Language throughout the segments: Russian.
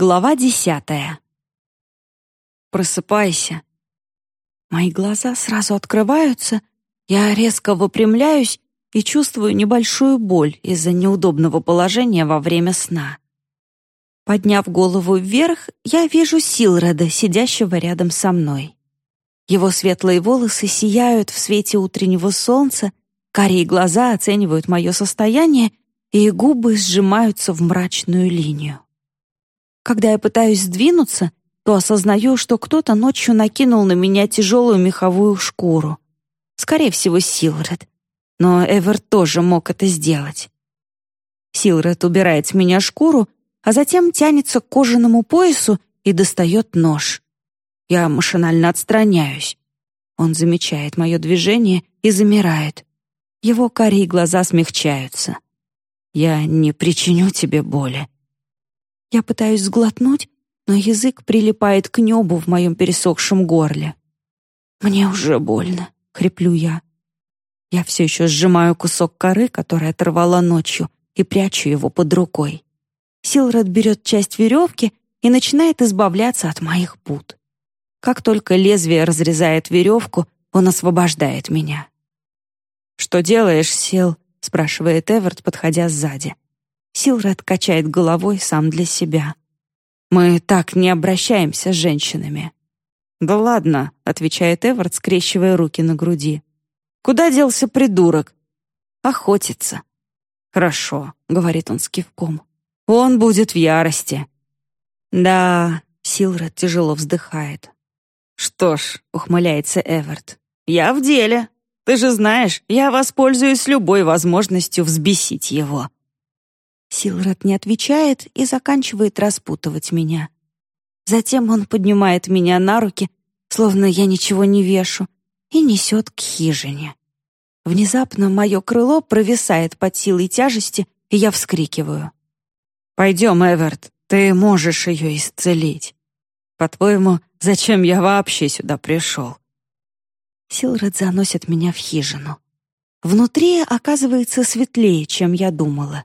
Глава десятая. Просыпайся. Мои глаза сразу открываются, я резко выпрямляюсь и чувствую небольшую боль из-за неудобного положения во время сна. Подняв голову вверх, я вижу Силреда, сидящего рядом со мной. Его светлые волосы сияют в свете утреннего солнца, карие глаза оценивают мое состояние, и губы сжимаются в мрачную линию. Когда я пытаюсь сдвинуться, то осознаю, что кто-то ночью накинул на меня тяжелую меховую шкуру. Скорее всего, Силред. Но Эверт тоже мог это сделать. Силред убирает с меня шкуру, а затем тянется к кожаному поясу и достает нож. Я машинально отстраняюсь. Он замечает мое движение и замирает. Его карие глаза смягчаются. «Я не причиню тебе боли», я пытаюсь сглотнуть, но язык прилипает к небу в моем пересохшем горле. «Мне уже больно», — хриплю я. Я все еще сжимаю кусок коры, который оторвала ночью, и прячу его под рукой. Силред берет часть веревки и начинает избавляться от моих пут. Как только лезвие разрезает веревку, он освобождает меня. «Что делаешь, Сил?» — спрашивает Эверт, подходя сзади. Силред качает головой сам для себя. «Мы так не обращаемся с женщинами». «Да ладно», — отвечает Эвард, скрещивая руки на груди. «Куда делся придурок?» «Охотится». «Хорошо», — говорит он с кивком. «Он будет в ярости». «Да», — Силред тяжело вздыхает. «Что ж», — ухмыляется Эверт, — «я в деле. Ты же знаешь, я воспользуюсь любой возможностью взбесить его». Силред не отвечает и заканчивает распутывать меня. Затем он поднимает меня на руки, словно я ничего не вешу, и несет к хижине. Внезапно мое крыло провисает под силой тяжести, и я вскрикиваю. «Пойдем, Эверт, ты можешь ее исцелить. По-твоему, зачем я вообще сюда пришел?» Силред заносит меня в хижину. Внутри оказывается светлее, чем я думала.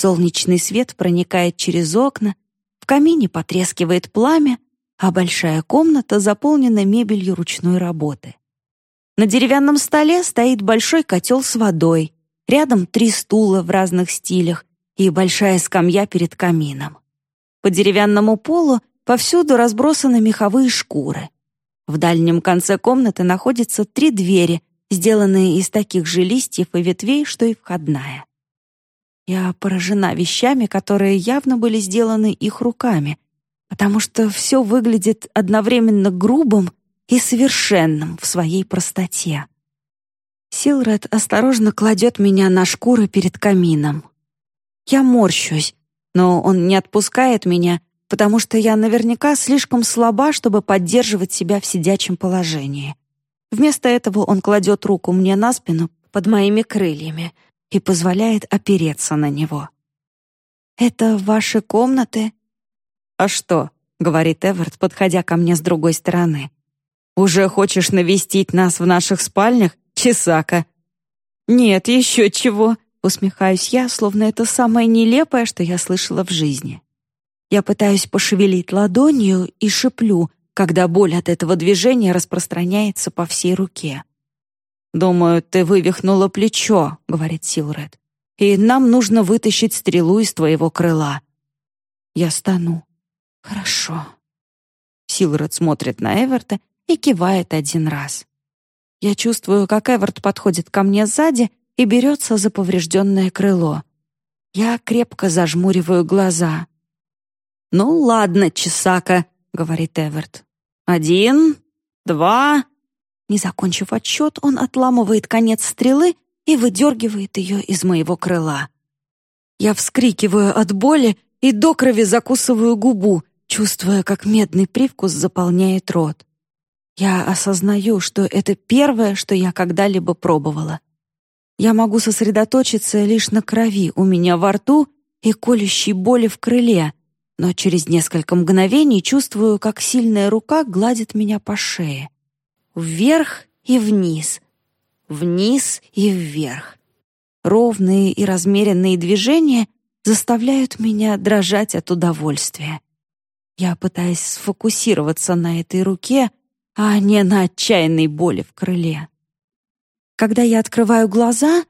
Солнечный свет проникает через окна, в камине потрескивает пламя, а большая комната заполнена мебелью ручной работы. На деревянном столе стоит большой котел с водой, рядом три стула в разных стилях и большая скамья перед камином. По деревянному полу повсюду разбросаны меховые шкуры. В дальнем конце комнаты находятся три двери, сделанные из таких же листьев и ветвей, что и входная. Я поражена вещами, которые явно были сделаны их руками, потому что все выглядит одновременно грубым и совершенным в своей простоте. Силред осторожно кладет меня на шкуры перед камином. Я морщусь, но он не отпускает меня, потому что я наверняка слишком слаба, чтобы поддерживать себя в сидячем положении. Вместо этого он кладет руку мне на спину под моими крыльями — и позволяет опереться на него. «Это ваши комнаты?» «А что?» — говорит Эверт, подходя ко мне с другой стороны. «Уже хочешь навестить нас в наших спальнях, Чесака?» «Нет, еще чего!» — усмехаюсь я, словно это самое нелепое, что я слышала в жизни. Я пытаюсь пошевелить ладонью и шиплю, когда боль от этого движения распространяется по всей руке. «Думаю, ты вывихнула плечо», — говорит Силред. «И нам нужно вытащить стрелу из твоего крыла». Я стану. «Хорошо». Силред смотрит на Эверта и кивает один раз. Я чувствую, как Эверт подходит ко мне сзади и берется за поврежденное крыло. Я крепко зажмуриваю глаза. «Ну ладно, Чесака», — говорит Эверт. «Один, два...» Не закончив отсчет, он отламывает конец стрелы и выдергивает ее из моего крыла. Я вскрикиваю от боли и до крови закусываю губу, чувствуя, как медный привкус заполняет рот. Я осознаю, что это первое, что я когда-либо пробовала. Я могу сосредоточиться лишь на крови у меня во рту и колющей боли в крыле, но через несколько мгновений чувствую, как сильная рука гладит меня по шее вверх и вниз, вниз и вверх. Ровные и размеренные движения заставляют меня дрожать от удовольствия. Я пытаюсь сфокусироваться на этой руке, а не на отчаянной боли в крыле. Когда я открываю глаза,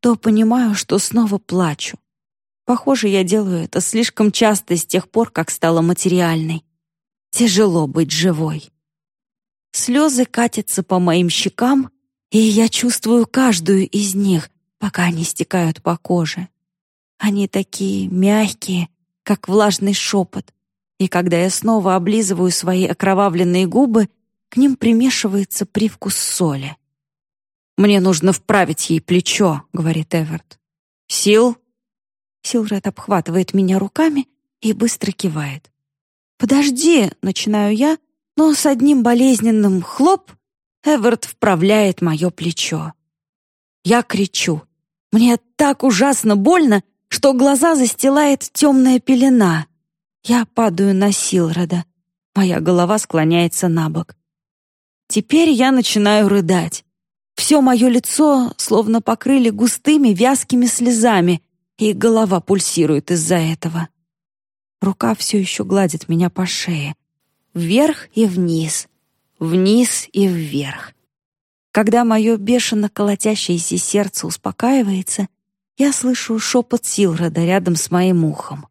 то понимаю, что снова плачу. Похоже, я делаю это слишком часто с тех пор, как стала материальной. Тяжело быть живой. Слезы катятся по моим щекам, и я чувствую каждую из них, пока они стекают по коже. Они такие мягкие, как влажный шепот, и когда я снова облизываю свои окровавленные губы, к ним примешивается привкус соли. «Мне нужно вправить ей плечо», — говорит Эверт. «Сил?» Силред обхватывает меня руками и быстро кивает. «Подожди», — начинаю я, но с одним болезненным хлоп Эверт вправляет мое плечо. Я кричу. Мне так ужасно больно, что глаза застилает темная пелена. Я падаю на Силрода. Моя голова склоняется на бок. Теперь я начинаю рыдать. Все мое лицо словно покрыли густыми вязкими слезами, и голова пульсирует из-за этого. Рука все еще гладит меня по шее. Вверх и вниз, вниз и вверх. Когда мое бешено колотящееся сердце успокаивается, я слышу шепот Силрода рядом с моим ухом.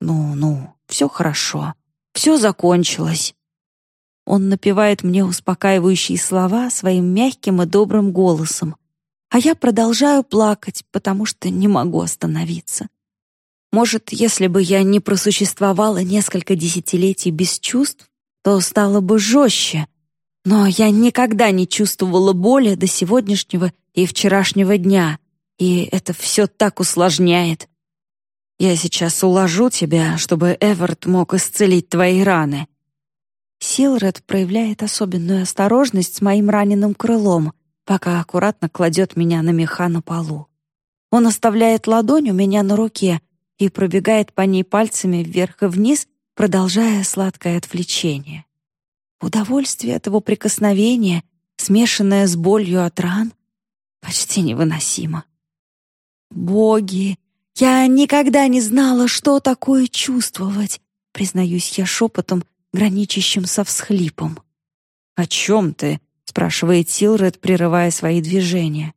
«Ну-ну, все хорошо, все закончилось». Он напевает мне успокаивающие слова своим мягким и добрым голосом, а я продолжаю плакать, потому что не могу остановиться. Может, если бы я не просуществовала несколько десятилетий без чувств, то стало бы жестче. Но я никогда не чувствовала боли до сегодняшнего и вчерашнего дня, и это все так усложняет. Я сейчас уложу тебя, чтобы Эверт мог исцелить твои раны. Силред проявляет особенную осторожность с моим раненым крылом, пока аккуратно кладет меня на меха на полу. Он оставляет ладонь у меня на руке и пробегает по ней пальцами вверх и вниз, продолжая сладкое отвлечение. Удовольствие от его прикосновения, смешанное с болью от ран, почти невыносимо. «Боги, я никогда не знала, что такое чувствовать», признаюсь я шепотом, граничащим со всхлипом. «О чем ты?» спрашивает Силред, прерывая свои движения.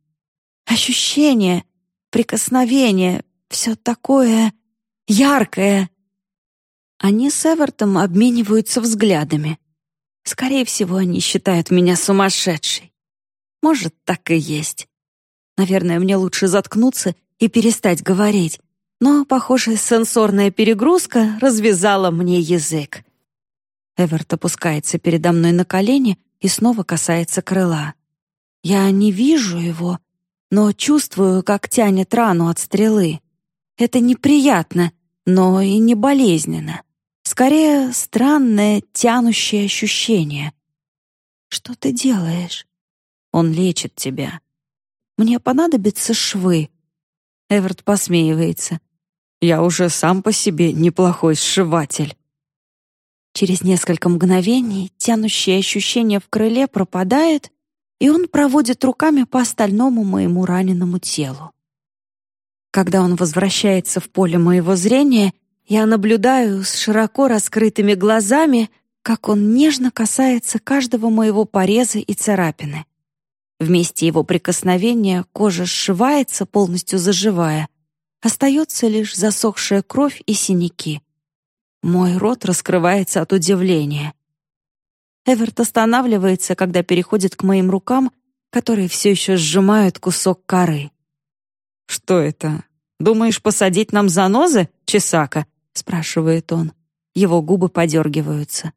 Ощущение, прикосновение, все такое яркое. Они с Эвертом обмениваются взглядами. Скорее всего, они считают меня сумасшедшей. Может, так и есть. Наверное, мне лучше заткнуться и перестать говорить, но, похоже, сенсорная перегрузка развязала мне язык. Эверт опускается передо мной на колени — и снова касается крыла. Я не вижу его, но чувствую, как тянет рану от стрелы. Это неприятно, но и не болезненно. Скорее, странное тянущее ощущение. «Что ты делаешь?» «Он лечит тебя». «Мне понадобятся швы». Эверт посмеивается. «Я уже сам по себе неплохой сшиватель». Через несколько мгновений тянущее ощущение в крыле пропадает, и он проводит руками по остальному моему раненому телу. Когда он возвращается в поле моего зрения, я наблюдаю с широко раскрытыми глазами, как он нежно касается каждого моего пореза и царапины. Вместе его прикосновения кожа сшивается, полностью заживая. Остается лишь засохшая кровь и синяки — мой рот раскрывается от удивления. Эверт останавливается, когда переходит к моим рукам, которые все еще сжимают кусок коры. «Что это? Думаешь, посадить нам занозы, Чесака?» — спрашивает он. Его губы подергиваются.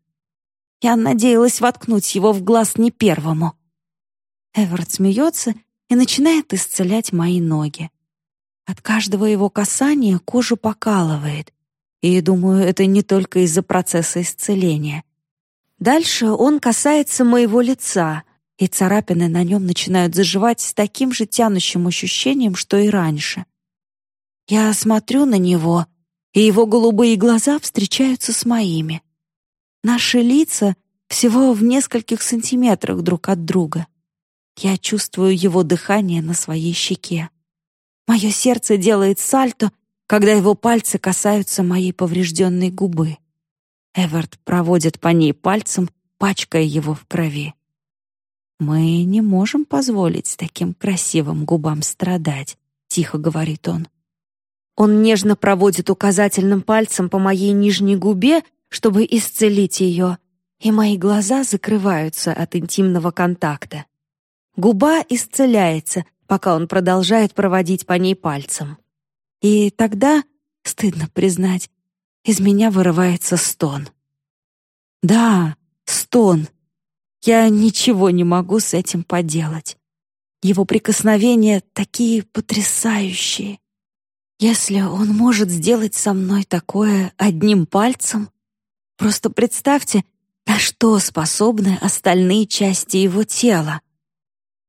Я надеялась воткнуть его в глаз не первому. Эверт смеется и начинает исцелять мои ноги. От каждого его касания кожу покалывает, и думаю, это не только из-за процесса исцеления. Дальше он касается моего лица, и царапины на нем начинают заживать с таким же тянущим ощущением, что и раньше. Я смотрю на него, и его голубые глаза встречаются с моими. Наши лица всего в нескольких сантиметрах друг от друга. Я чувствую его дыхание на своей щеке. Мое сердце делает сальто — когда его пальцы касаются моей поврежденной губы. Эверт проводит по ней пальцем, пачкая его в крови. «Мы не можем позволить таким красивым губам страдать», — тихо говорит он. Он нежно проводит указательным пальцем по моей нижней губе, чтобы исцелить ее, и мои глаза закрываются от интимного контакта. Губа исцеляется, пока он продолжает проводить по ней пальцем. И тогда, стыдно признать, из меня вырывается стон. Да, стон. Я ничего не могу с этим поделать. Его прикосновения такие потрясающие. Если он может сделать со мной такое одним пальцем, просто представьте, на что способны остальные части его тела.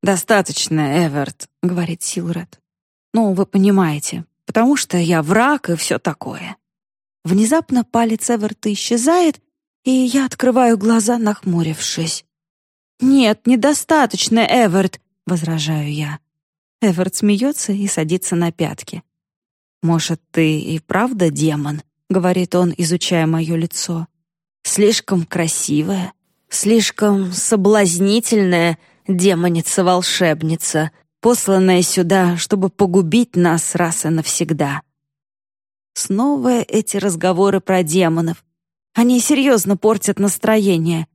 «Достаточно, Эверт», — говорит Силред. «Ну, вы понимаете, потому что я враг и все такое». Внезапно палец Эверта исчезает, и я открываю глаза, нахмурившись. «Нет, недостаточно, Эверт», — возражаю я. Эверт смеется и садится на пятки. «Может, ты и правда демон?» — говорит он, изучая мое лицо. «Слишком красивая, слишком соблазнительная демоница-волшебница, посланная сюда, чтобы погубить нас раз и навсегда». Снова эти разговоры про демонов. Они серьезно портят настроение.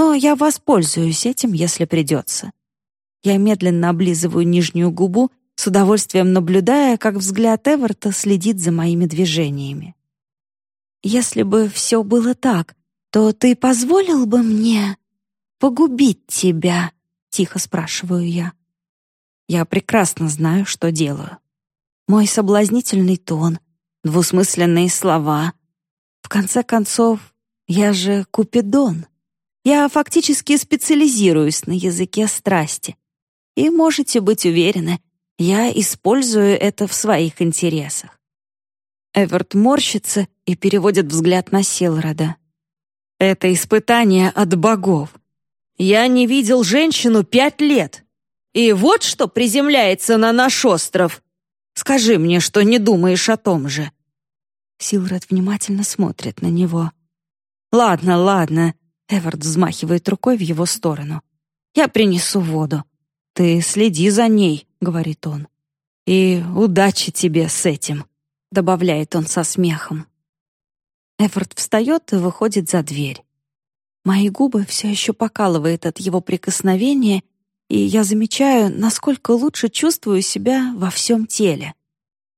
Но я воспользуюсь этим, если придется. Я медленно облизываю нижнюю губу с удовольствием наблюдая, как взгляд Эверта следит за моими движениями. «Если бы все было так, то ты позволил бы мне погубить тебя?» — тихо спрашиваю я. Я прекрасно знаю, что делаю. Мой соблазнительный тон, двусмысленные слова. В конце концов, я же Купидон. Я фактически специализируюсь на языке страсти. И можете быть уверены, я использую это в своих интересах. Эверт морщится и переводит взгляд на Силрода. Это испытание от богов. Я не видел женщину пять лет. И вот что приземляется на наш остров. Скажи мне, что не думаешь о том же. Силред внимательно смотрит на него. «Ладно, ладно», — Эверт взмахивает рукой в его сторону. «Я принесу воду. Ты следи за ней. — говорит он. «И удачи тебе с этим», — добавляет он со смехом. Эфорт встает и выходит за дверь. Мои губы все еще покалывает от его прикосновения, и я замечаю, насколько лучше чувствую себя во всем теле.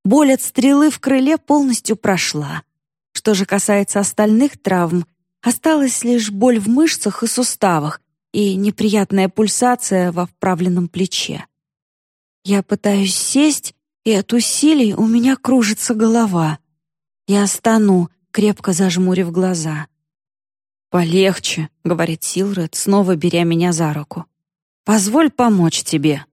Боль от стрелы в крыле полностью прошла. Что же касается остальных травм, осталась лишь боль в мышцах и суставах и неприятная пульсация во вправленном плече. Я пытаюсь сесть, и от усилий у меня кружится голова. Я стану, крепко зажмурив глаза. «Полегче», — говорит Силред, снова беря меня за руку. «Позволь помочь тебе».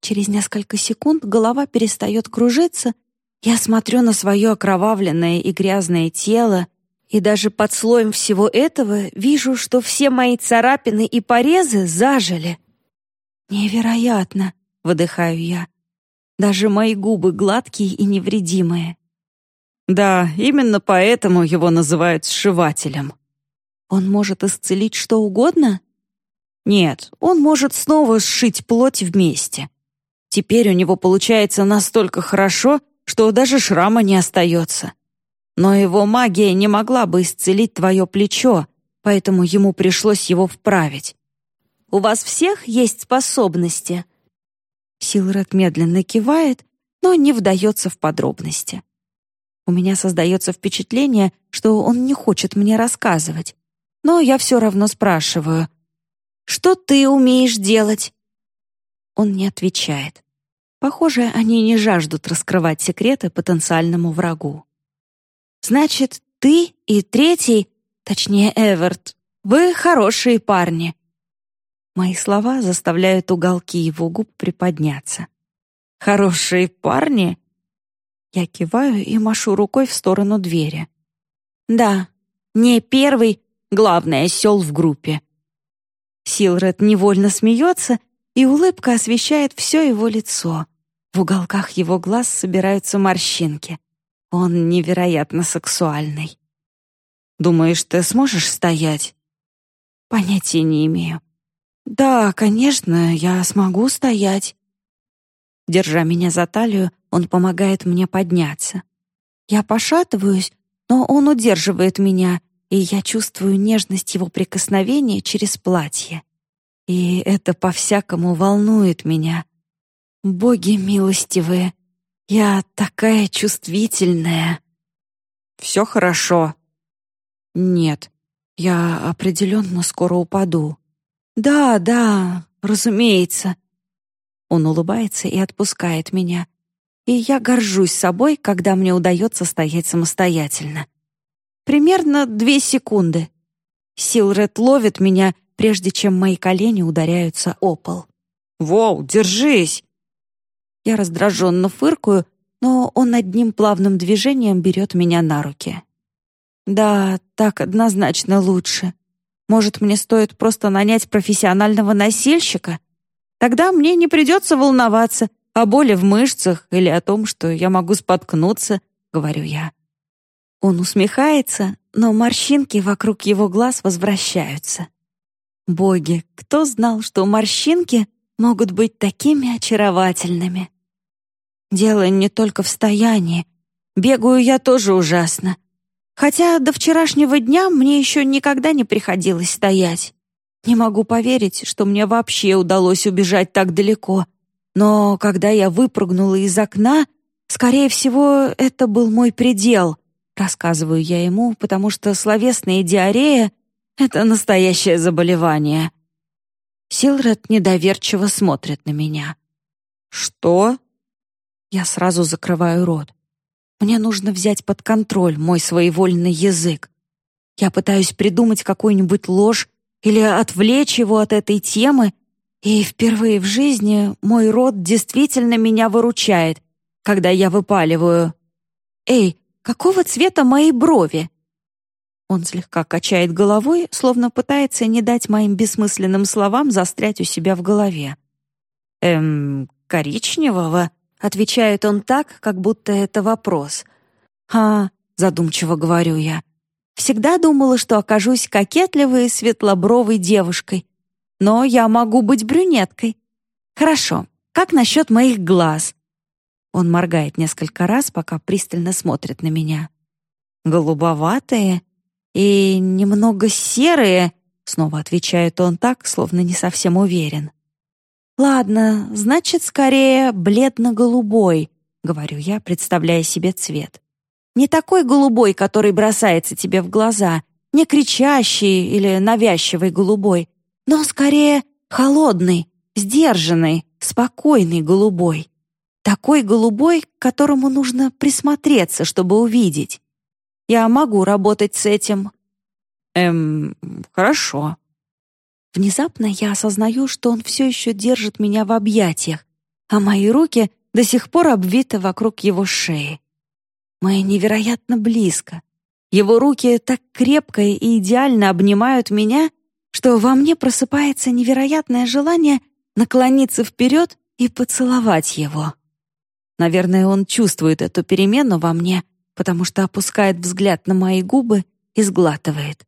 Через несколько секунд голова перестает кружиться, я смотрю на свое окровавленное и грязное тело, и даже под слоем всего этого вижу, что все мои царапины и порезы зажили. Невероятно выдыхаю я. Даже мои губы гладкие и невредимые. Да, именно поэтому его называют сшивателем. Он может исцелить что угодно? Нет, он может снова сшить плоть вместе. Теперь у него получается настолько хорошо, что даже шрама не остается. Но его магия не могла бы исцелить твое плечо, поэтому ему пришлось его вправить. «У вас всех есть способности?» Силред медленно кивает, но не вдается в подробности. У меня создается впечатление, что он не хочет мне рассказывать. Но я все равно спрашиваю, «Что ты умеешь делать?» Он не отвечает. Похоже, они не жаждут раскрывать секреты потенциальному врагу. «Значит, ты и третий, точнее, Эверт, вы хорошие парни», Мои слова заставляют уголки его губ приподняться. «Хорошие парни?» Я киваю и машу рукой в сторону двери. «Да, не первый, главный осел в группе». Силред невольно смеется, и улыбка освещает все его лицо. В уголках его глаз собираются морщинки. Он невероятно сексуальный. Думаешь, ты сможешь стоять?» «Понятия не имею». «Да, конечно, я смогу стоять». Держа меня за талию, он помогает мне подняться. Я пошатываюсь, но он удерживает меня, и я чувствую нежность его прикосновения через платье. И это по-всякому волнует меня. Боги милостивые, я такая чувствительная. Все хорошо. Нет, я определенно скоро упаду. Да, да, разумеется. Он улыбается и отпускает меня. И я горжусь собой, когда мне удается стоять самостоятельно. Примерно две секунды. Силред ловит меня, прежде чем мои колени ударяются о пол. «Воу, держись!» Я раздраженно фыркаю, но он одним плавным движением берет меня на руки. «Да, так однозначно лучше. Может, мне стоит просто нанять профессионального носильщика? Тогда мне не придется волноваться о боли в мышцах или о том, что я могу споткнуться», — говорю я. Он усмехается, но морщинки вокруг его глаз возвращаются. Боги, кто знал, что морщинки могут быть такими очаровательными? Дело не только в стоянии. Бегаю я тоже ужасно. Хотя до вчерашнего дня мне еще никогда не приходилось стоять. Не могу поверить, что мне вообще удалось убежать так далеко. Но когда я выпрыгнула из окна, скорее всего, это был мой предел — Рассказываю я ему, потому что словесная диарея — это настоящее заболевание. Силред недоверчиво смотрит на меня. «Что?» Я сразу закрываю рот. Мне нужно взять под контроль мой своевольный язык. Я пытаюсь придумать какую-нибудь ложь или отвлечь его от этой темы, и впервые в жизни мой рот действительно меня выручает, когда я выпаливаю. «Эй, Какого цвета мои брови?» Он слегка качает головой, словно пытается не дать моим бессмысленным словам застрять у себя в голове. «Эм, коричневого?» — отвечает он так, как будто это вопрос. «А, задумчиво говорю я. Всегда думала, что окажусь кокетливой светлобровой девушкой. Но я могу быть брюнеткой. Хорошо, как насчет моих глаз? Он моргает несколько раз, пока пристально смотрит на меня. «Голубоватые и немного серые», — снова отвечает он так, словно не совсем уверен. «Ладно, значит, скорее бледно-голубой», — говорю я, представляя себе цвет. «Не такой голубой, который бросается тебе в глаза, не кричащий или навязчивый голубой, но скорее холодный, сдержанный, спокойный голубой. Такой голубой, к которому нужно присмотреться, чтобы увидеть. Я могу работать с этим. Эм, хорошо. Внезапно я осознаю, что он все еще держит меня в объятиях, а мои руки до сих пор обвиты вокруг его шеи. Мы невероятно близко. Его руки так крепко и идеально обнимают меня, что во мне просыпается невероятное желание наклониться вперед и поцеловать его. Наверное, он чувствует эту перемену во мне, потому что опускает взгляд на мои губы и сглатывает.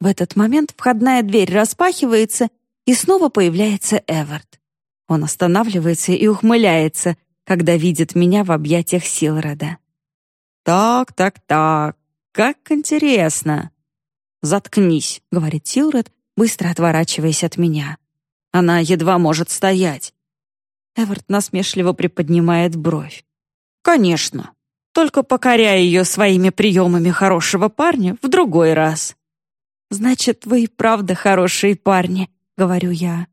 В этот момент входная дверь распахивается, и снова появляется Эвард. Он останавливается и ухмыляется, когда видит меня в объятиях Силрода. «Так, так, так, как интересно!» «Заткнись», — говорит Силред, быстро отворачиваясь от меня. «Она едва может стоять. Эвард насмешливо приподнимает бровь. «Конечно. Только покоряя ее своими приемами хорошего парня в другой раз». «Значит, вы и правда хорошие парни», — говорю я.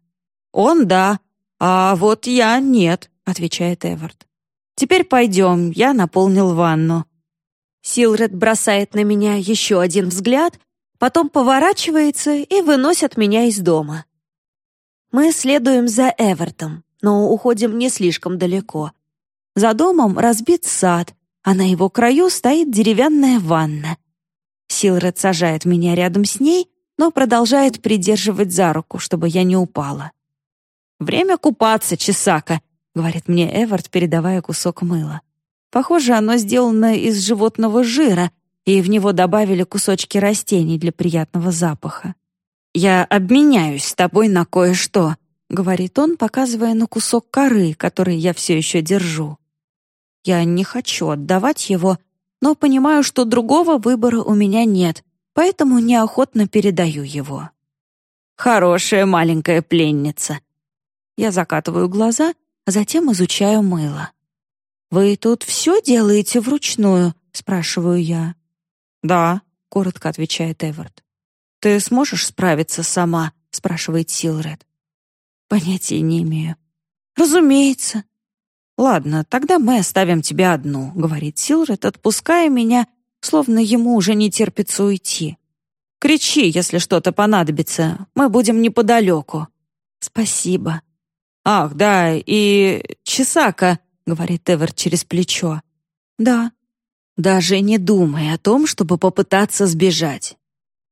«Он — да, а вот я — нет», — отвечает Эвард. «Теперь пойдем, я наполнил ванну». Силред бросает на меня еще один взгляд, потом поворачивается и выносит меня из дома. Мы следуем за Эвертом но уходим не слишком далеко. За домом разбит сад, а на его краю стоит деревянная ванна. Силред сажает меня рядом с ней, но продолжает придерживать за руку, чтобы я не упала. «Время купаться, Чесака», — говорит мне Эвард, передавая кусок мыла. Похоже, оно сделано из животного жира, и в него добавили кусочки растений для приятного запаха. «Я обменяюсь с тобой на кое-что», — говорит он, показывая на кусок коры, который я все еще держу. Я не хочу отдавать его, но понимаю, что другого выбора у меня нет, поэтому неохотно передаю его. «Хорошая маленькая пленница». Я закатываю глаза, а затем изучаю мыло. «Вы тут все делаете вручную?» — спрашиваю я. «Да», — коротко отвечает Эверт. «Ты сможешь справиться сама?» — спрашивает Силред. «Понятия не имею». «Разумеется». «Ладно, тогда мы оставим тебя одну», — говорит Силред, отпуская меня, словно ему уже не терпится уйти. «Кричи, если что-то понадобится. Мы будем неподалеку». «Спасибо». «Ах, да, и Чесака», — говорит Эвер через плечо. «Да». «Даже не думай о том, чтобы попытаться сбежать.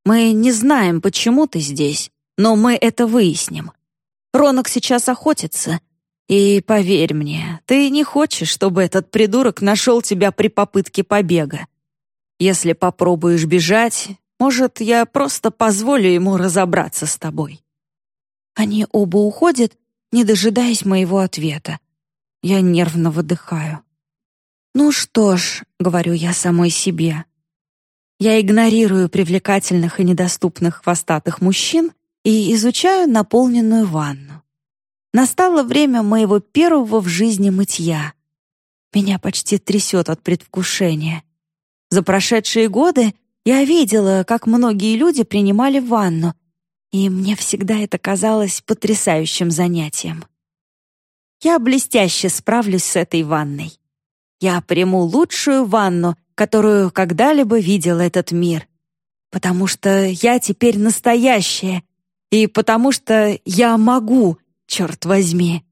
Мы не знаем, почему ты здесь, но мы это выясним. Ронок сейчас охотится, и поверь мне, ты не хочешь, чтобы этот придурок нашел тебя при попытке побега. Если попробуешь бежать, может, я просто позволю ему разобраться с тобой». Они оба уходят, не дожидаясь моего ответа. Я нервно выдыхаю. «Ну что ж», — говорю я самой себе, я игнорирую привлекательных и недоступных хвостатых мужчин и изучаю наполненную ванну. Настало время моего первого в жизни мытья. Меня почти трясет от предвкушения. За прошедшие годы я видела, как многие люди принимали ванну, и мне всегда это казалось потрясающим занятием. Я блестяще справлюсь с этой ванной. Я приму лучшую ванну, которую когда-либо видел этот мир. Потому что я теперь настоящая, и потому что я могу, черт возьми.